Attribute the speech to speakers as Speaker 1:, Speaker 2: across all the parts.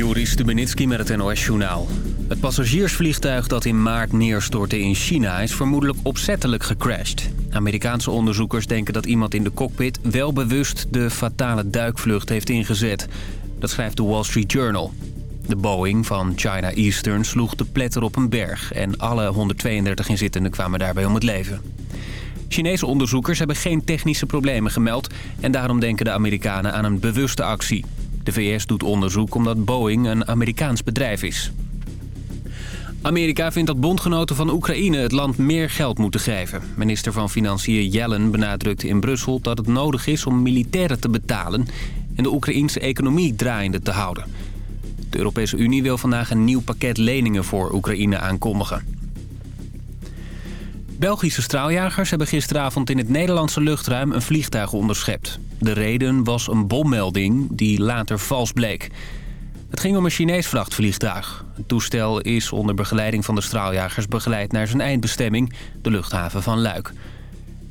Speaker 1: Joris Stubenitski met het NOS-journaal. Het passagiersvliegtuig dat in maart neerstortte in China... is vermoedelijk opzettelijk gecrashed. Amerikaanse onderzoekers denken dat iemand in de cockpit... wel bewust de fatale duikvlucht heeft ingezet. Dat schrijft de Wall Street Journal. De Boeing van China Eastern sloeg de pletter op een berg... en alle 132 inzittenden kwamen daarbij om het leven. Chinese onderzoekers hebben geen technische problemen gemeld... en daarom denken de Amerikanen aan een bewuste actie... De VS doet onderzoek omdat Boeing een Amerikaans bedrijf is. Amerika vindt dat bondgenoten van Oekraïne het land meer geld moeten geven. Minister van Financiën Yellen benadrukte in Brussel dat het nodig is om militairen te betalen... en de Oekraïnse economie draaiende te houden. De Europese Unie wil vandaag een nieuw pakket leningen voor Oekraïne aankondigen. Belgische straaljagers hebben gisteravond in het Nederlandse luchtruim een vliegtuig onderschept. De reden was een bommelding die later vals bleek. Het ging om een Chinees vrachtvliegtuig. Het toestel is onder begeleiding van de straaljagers begeleid naar zijn eindbestemming, de luchthaven van Luik.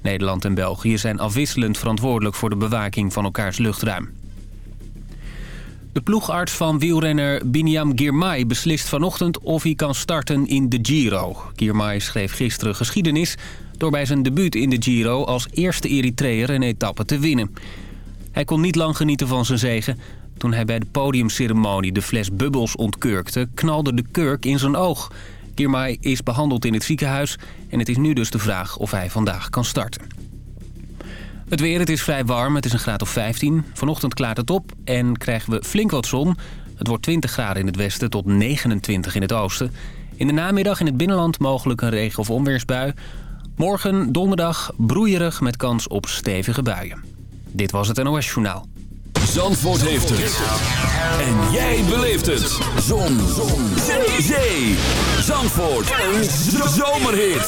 Speaker 1: Nederland en België zijn afwisselend verantwoordelijk voor de bewaking van elkaars luchtruim. De ploegarts van wielrenner Biniam Girmay beslist vanochtend of hij kan starten in de Giro. Girmay schreef gisteren geschiedenis door bij zijn debuut in de Giro als eerste Eritreër een etappe te winnen. Hij kon niet lang genieten van zijn zegen. Toen hij bij de podiumceremonie de fles bubbels ontkurkte, knalde de kurk in zijn oog. Girmay is behandeld in het ziekenhuis en het is nu dus de vraag of hij vandaag kan starten. Het weer, het is vrij warm. Het is een graad of 15. Vanochtend klaart het op en krijgen we flink wat zon. Het wordt 20 graden in het westen tot 29 in het oosten. In de namiddag in het binnenland mogelijk een regen- of onweersbui. Morgen donderdag broeierig met kans op stevige buien. Dit was het NOS Journaal.
Speaker 2: Zandvoort heeft het. En jij beleeft het. Zon. Zon. Zee. Zandvoort. Een zomerhit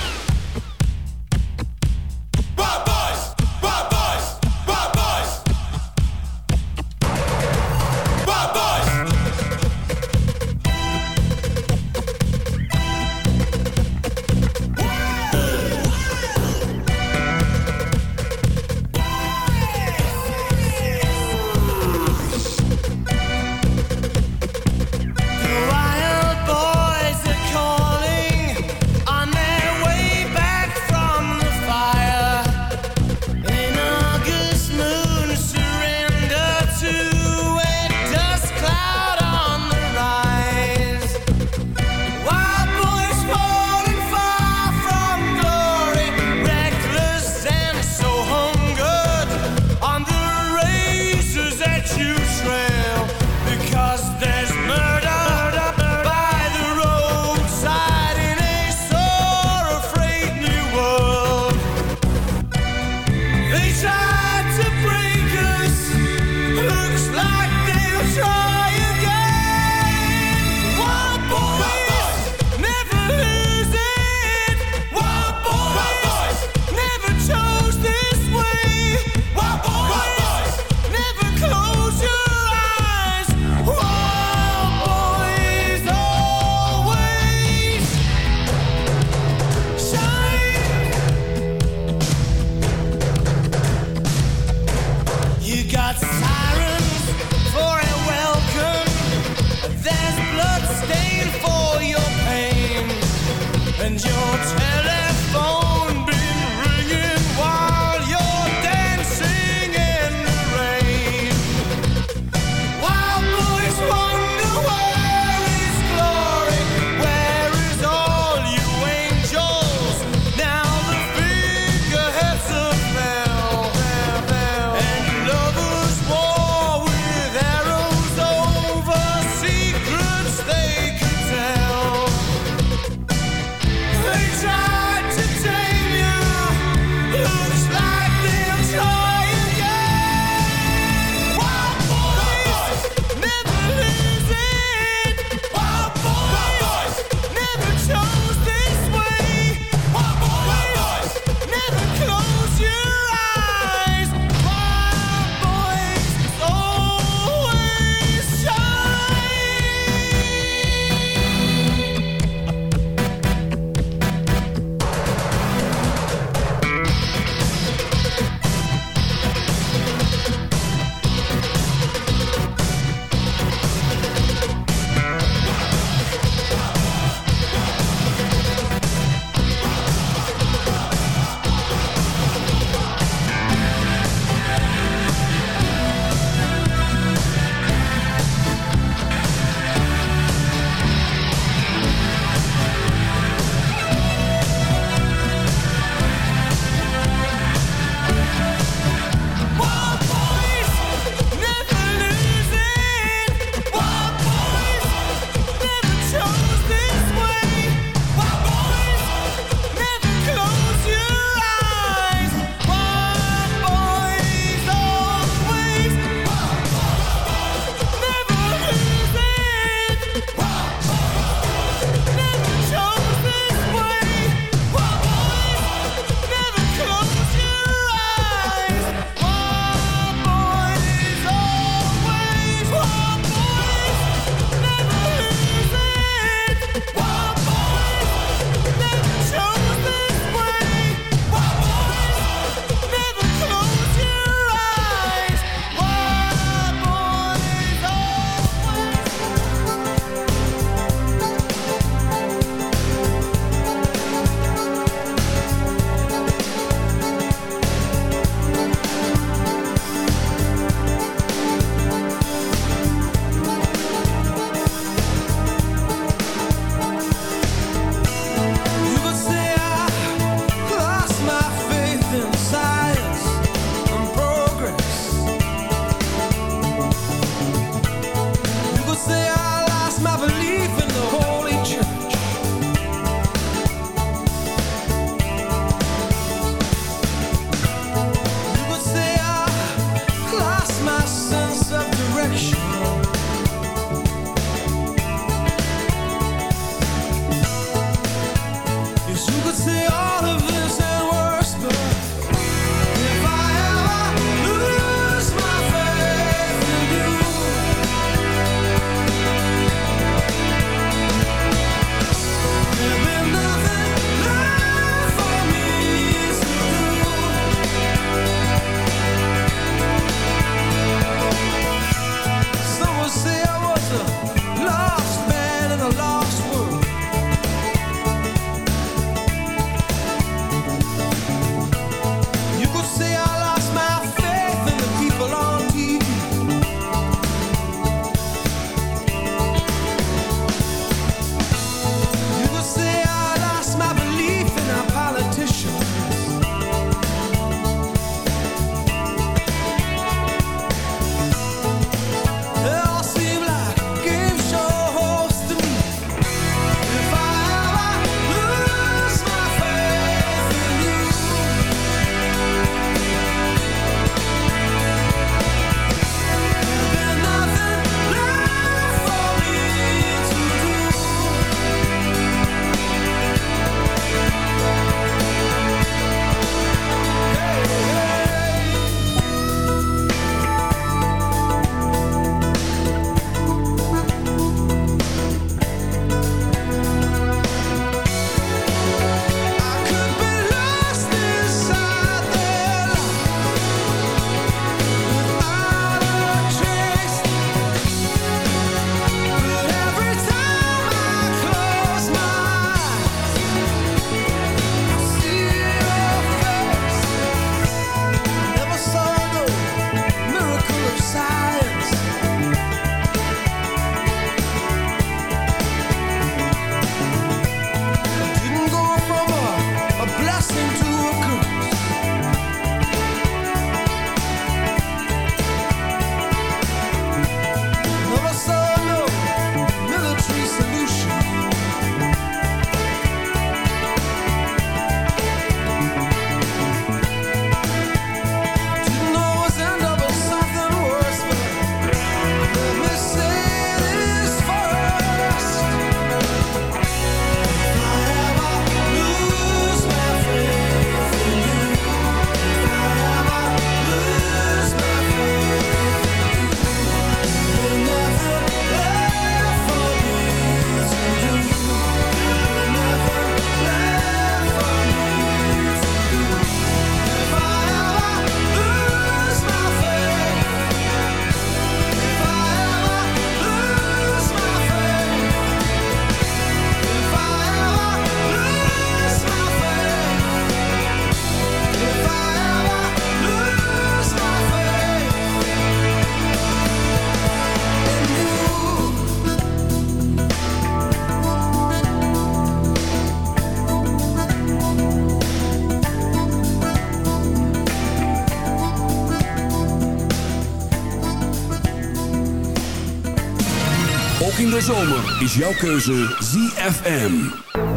Speaker 2: De zomer is jouw keuze ZFM.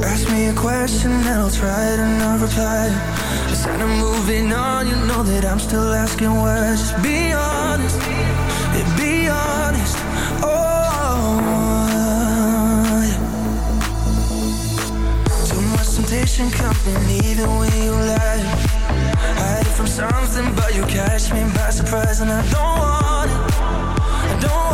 Speaker 3: Ask me a question and I'll try to not reply. Instead of moving on, you know that I'm still asking why. Just be honest, be honest. Oh. Too much temptation coming either way you lie. Hide from something, but you catch me by surprise, and I don't want it. I don't want.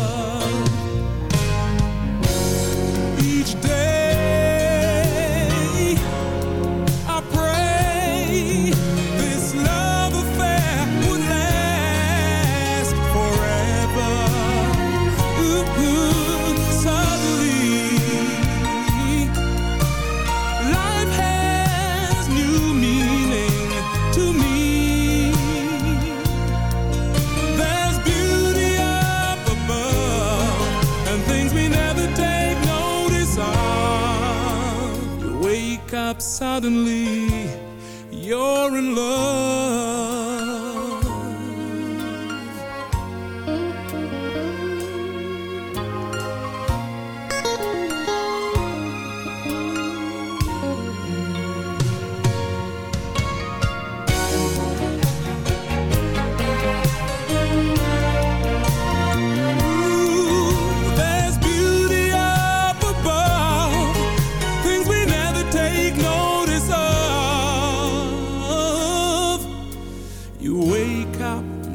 Speaker 4: suddenly.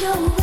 Speaker 4: your way.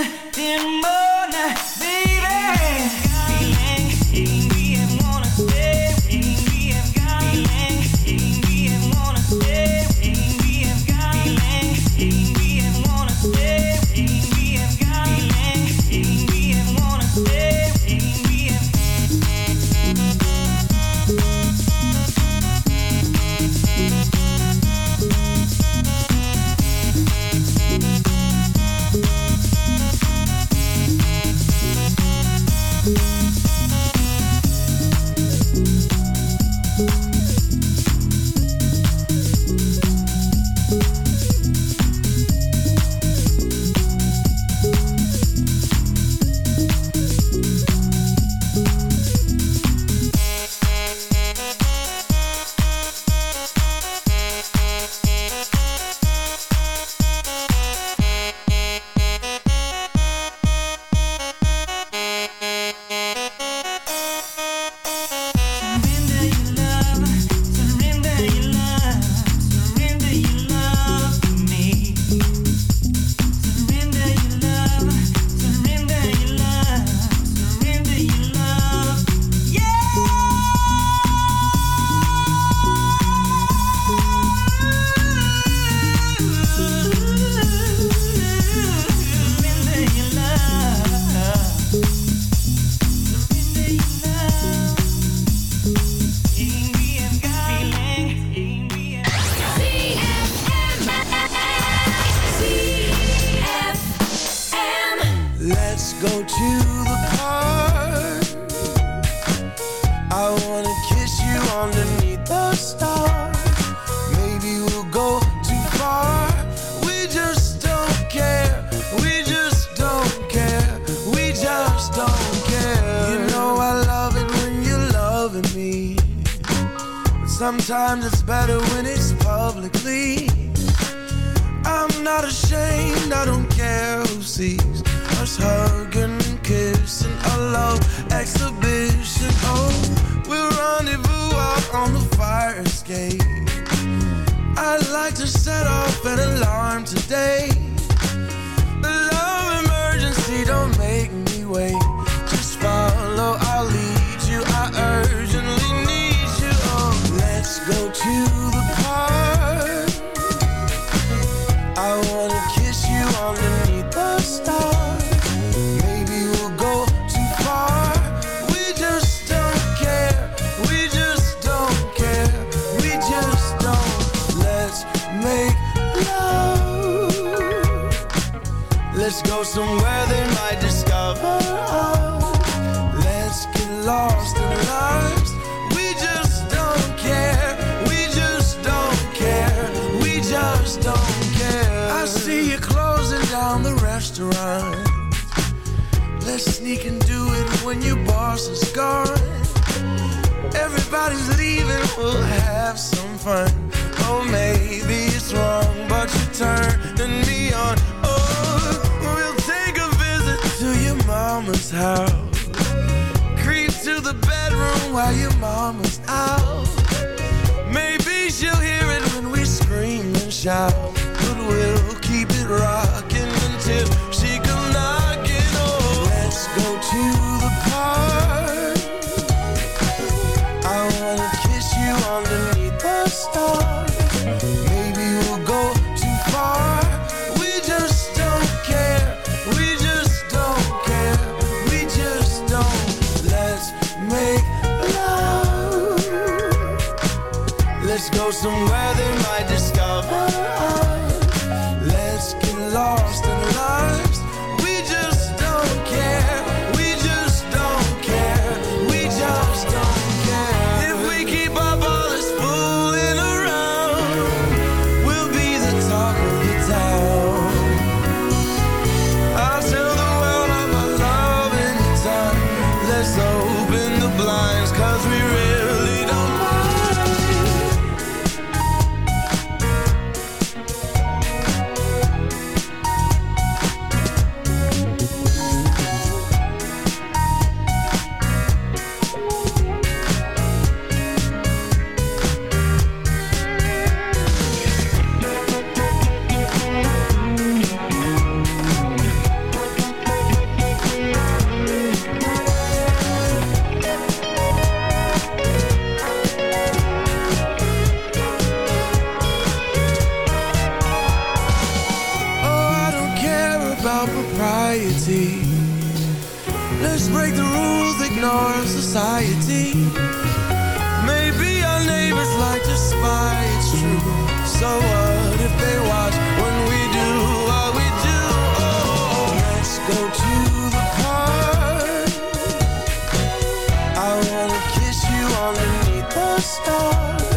Speaker 4: in my wanna kiss you underneath the stars. Maybe we'll go too far. We just don't care. We just don't care. We just don't care. You know I love it when you're loving me.
Speaker 5: But
Speaker 6: sometimes it's better when it's publicly. I'm not ashamed, I don't care who sees us hugging and kissing. A love exhibition. Oh rendezvous out on the fire escape. I'd like to set off an alarm today. Everybody's leaving, we'll have some fun. Oh, maybe it's wrong, but you turning me on. Oh, we'll take a visit to your mama's house. Creep to the bedroom while your mama's out. Maybe she'll hear it when we scream and shout. But we'll keep it rocking stars.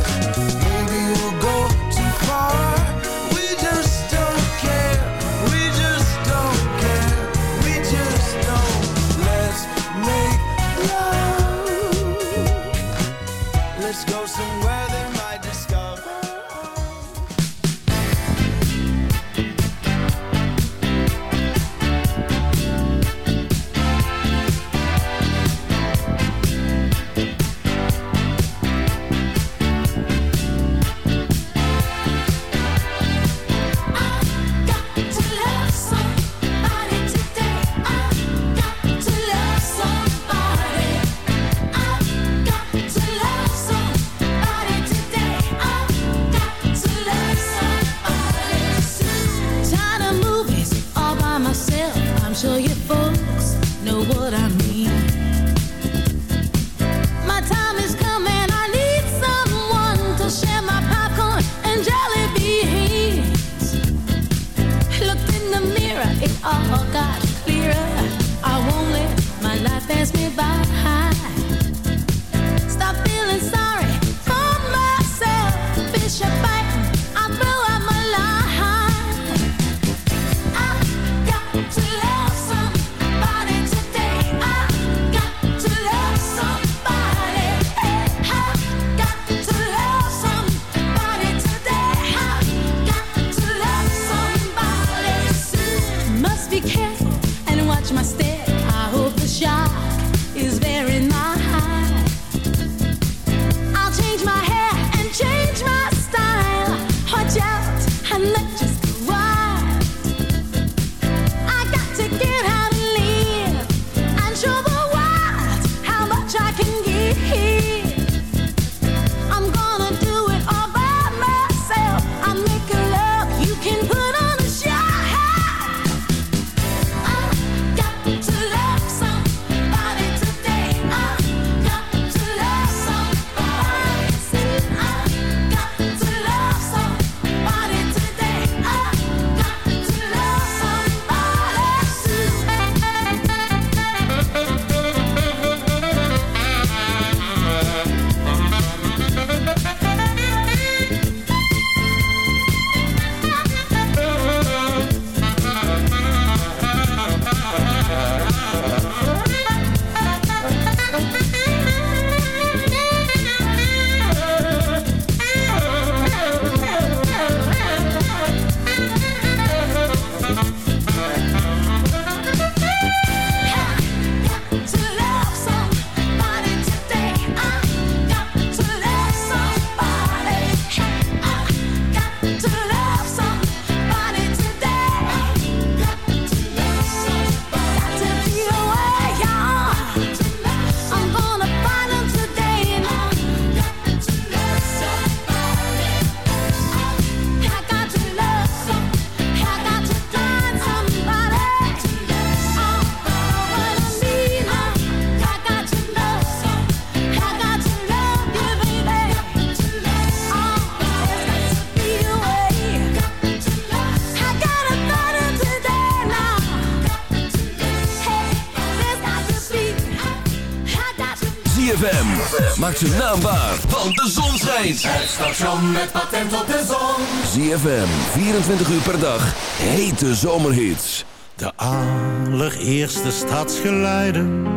Speaker 2: Naambaar, want de zon schijnt.
Speaker 5: Het station met patent op de zon.
Speaker 2: ZFM, 24 uur per dag. Hete zomerhits.
Speaker 7: De allereerste stadsgeluiden.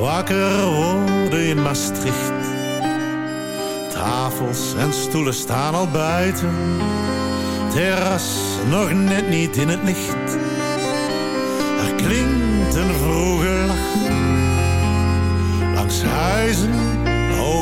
Speaker 7: Wakker worden in Maastricht. Tafels en stoelen staan al buiten. Terras nog net niet in het licht. Er klinkt een vroege lach. Langs huizen,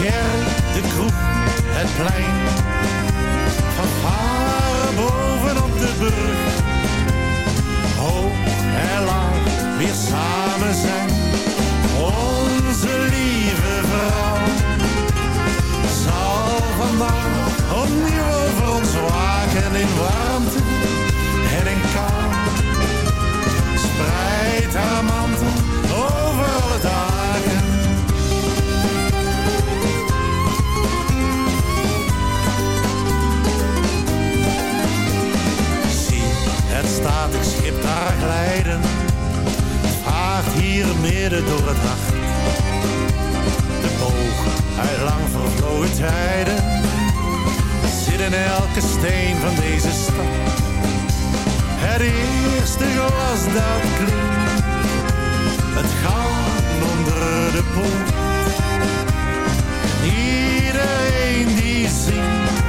Speaker 7: kerk, de kroeg, het plein. Van varen bovenop de brug. Hoog en laag, weer samen zijn. Onze lieve vrouw. Zal vandaag opnieuw over ons waken in warmte en in kou. Spreid haar mantel hier midden door het nacht. De boog uit lang vervlogen tijden. Zit in elke steen van deze stad. Het eerste glas dat klinkt. Het goud onder de poort. Iedereen die zingt.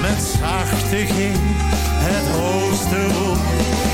Speaker 7: Met zachte G het hoogste woord.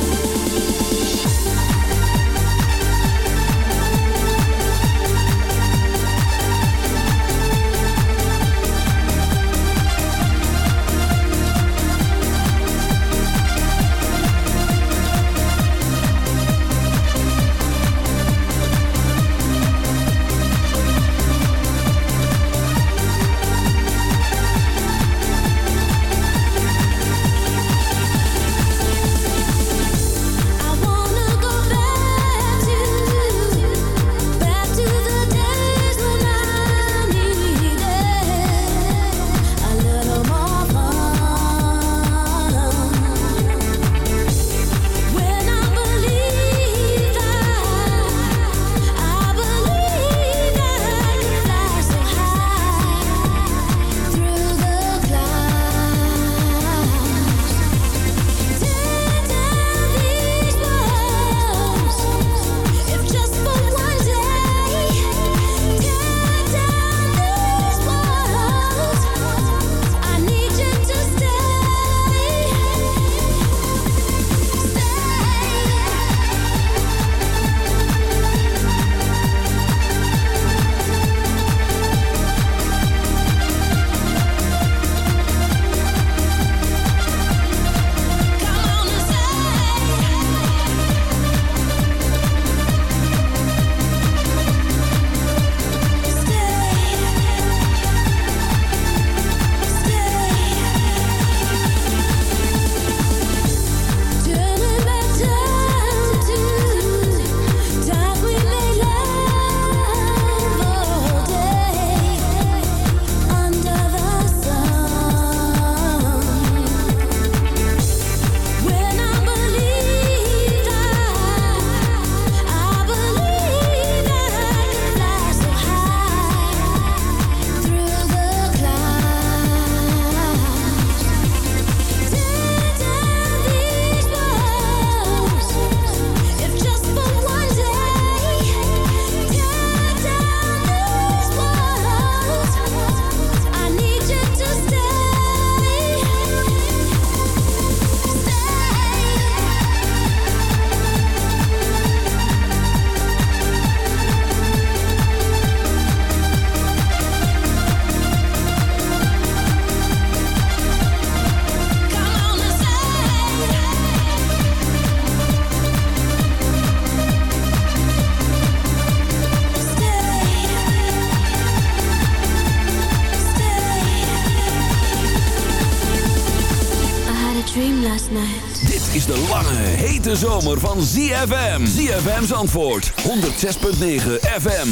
Speaker 2: ZFM. ZFM's antwoord, 106.9 FM.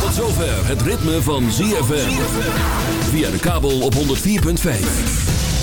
Speaker 2: Tot zover het ritme van ZFM. Via de kabel op 104.5.